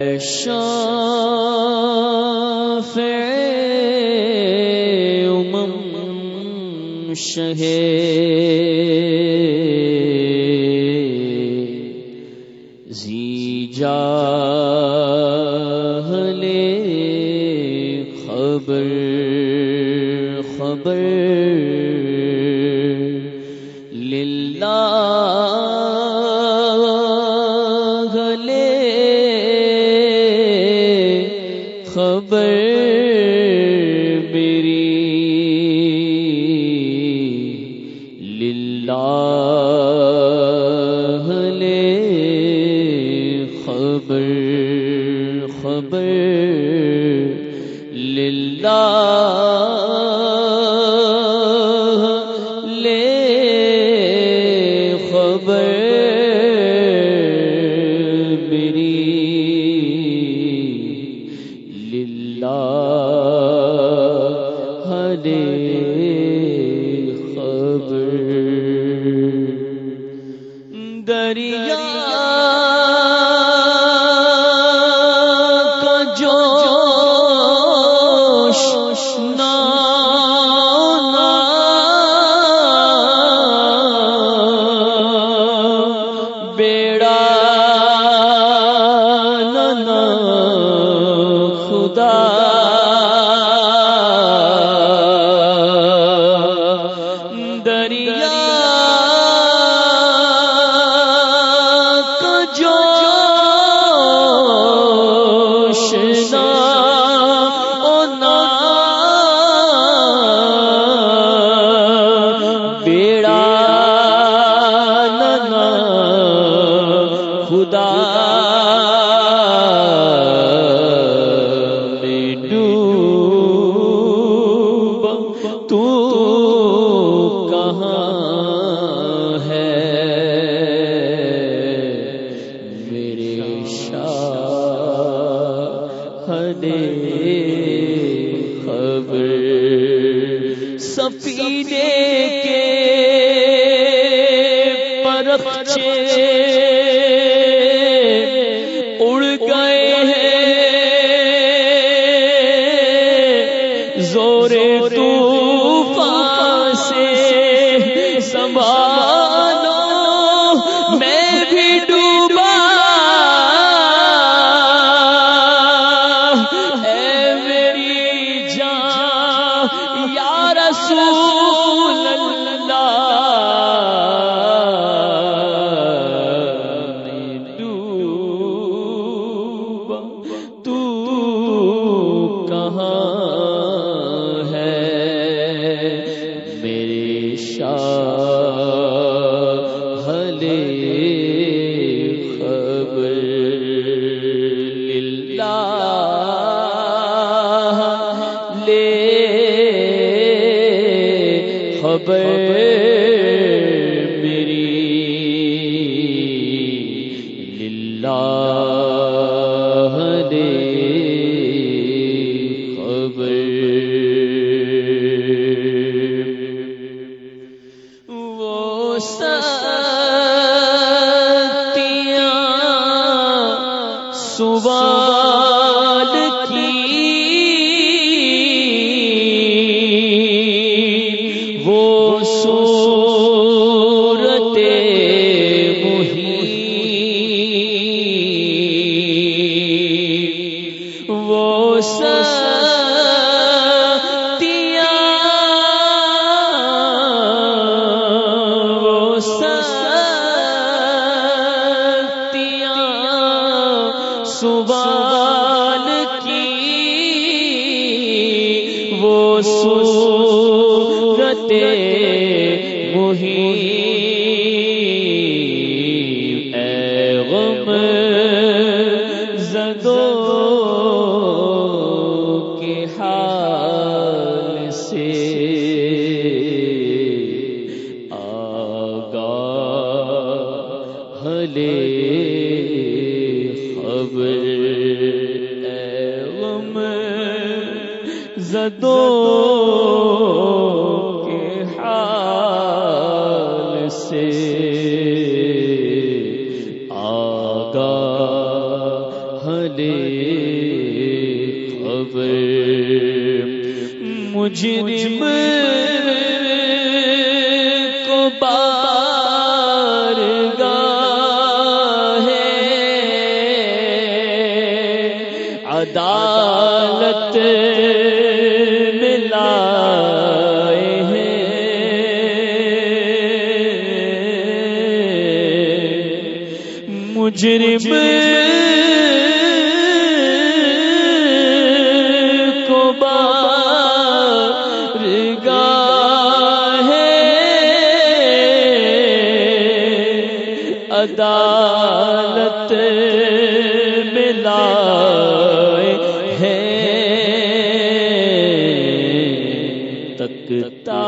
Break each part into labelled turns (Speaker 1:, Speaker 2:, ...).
Speaker 1: شاف امم شہ زی جاہل خبر خبر للہ خبر للہ لے خبر خبر دریا خدا, خدا پینے اللہ سوال کی وہ سورت مہی اے کے سے اہل خبر۔ مجرم کو گا ہے عدالت مجرم ملا ہے تکتا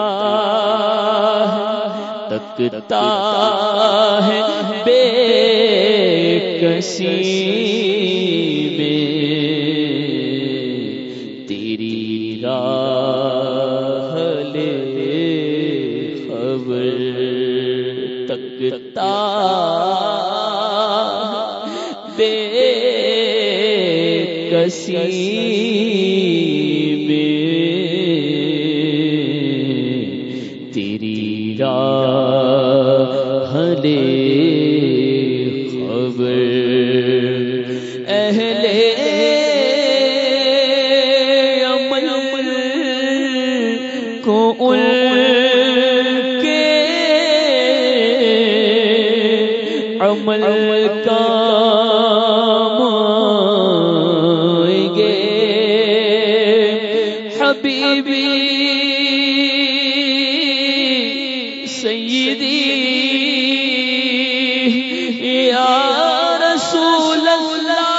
Speaker 1: تکتا ہے بے کسی میں۔ تیری راہ لے خبر تکتا بے کسی سیدی یا رسول اللہ۔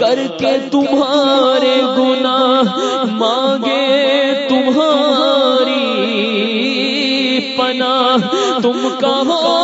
Speaker 1: کر کے تمہارے گناہ مانگے تمہاری پناہ۔ تم کہو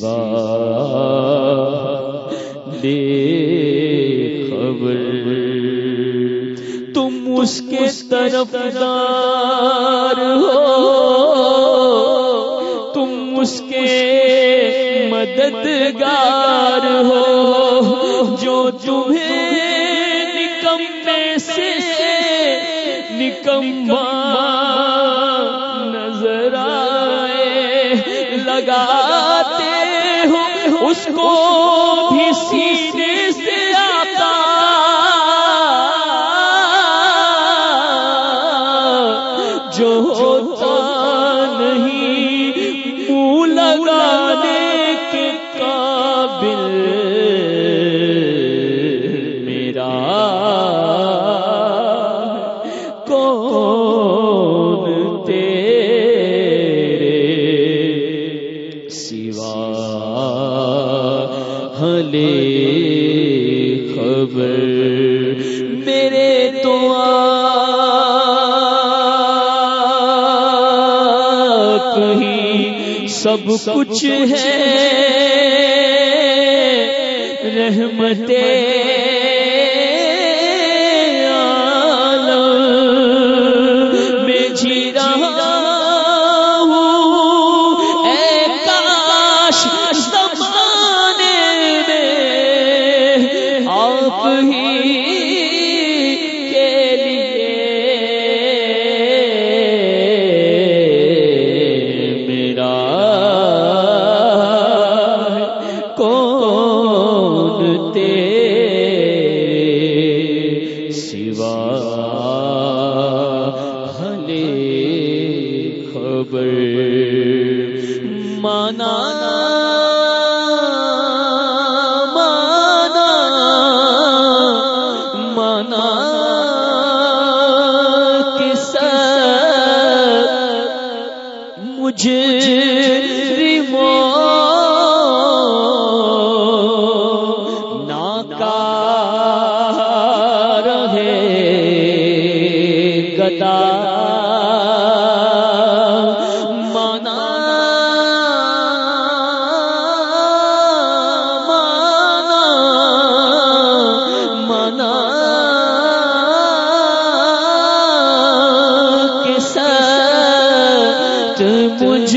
Speaker 1: سوا۔ دے خبر۔ تم اس کے طرف دار ہو۔ تم اس کے مددگار ہو۔ جو تمہیں نکمے سے نکما اس کو بھی سینے سب کچھ ہے رحمتیں خبر مانا مانا مانا کس مجھے ریمو ناکا مجھ